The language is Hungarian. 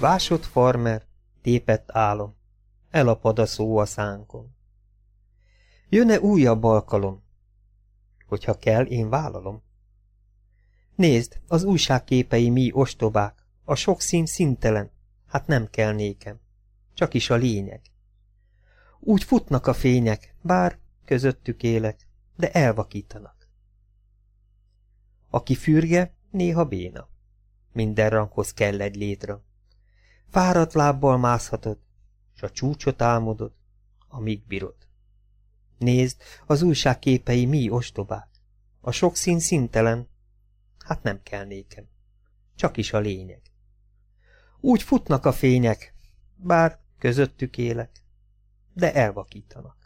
Vásott farmer, tépett álom, elapad a szó a szánkon. Jön-e újabb alkalom? Hogyha kell, én vállalom. Nézd, az újságképei mi ostobák, a sok szín szintelen, hát nem kell nékem. Csak is a lényeg. Úgy futnak a fények, bár közöttük élek, de elvakítanak. Aki fürge, néha béna. Minden ranghoz kell egy létra. Fáradt lábbal mászhatod, s a csúcsot álmodod, amíg bírod. Nézd, az újság képei mi ostobák. A sok szín szintelen, hát nem kell nékem. Csak is a lényeg. Úgy futnak a fények, bár közöttük élek, de elvakítanak.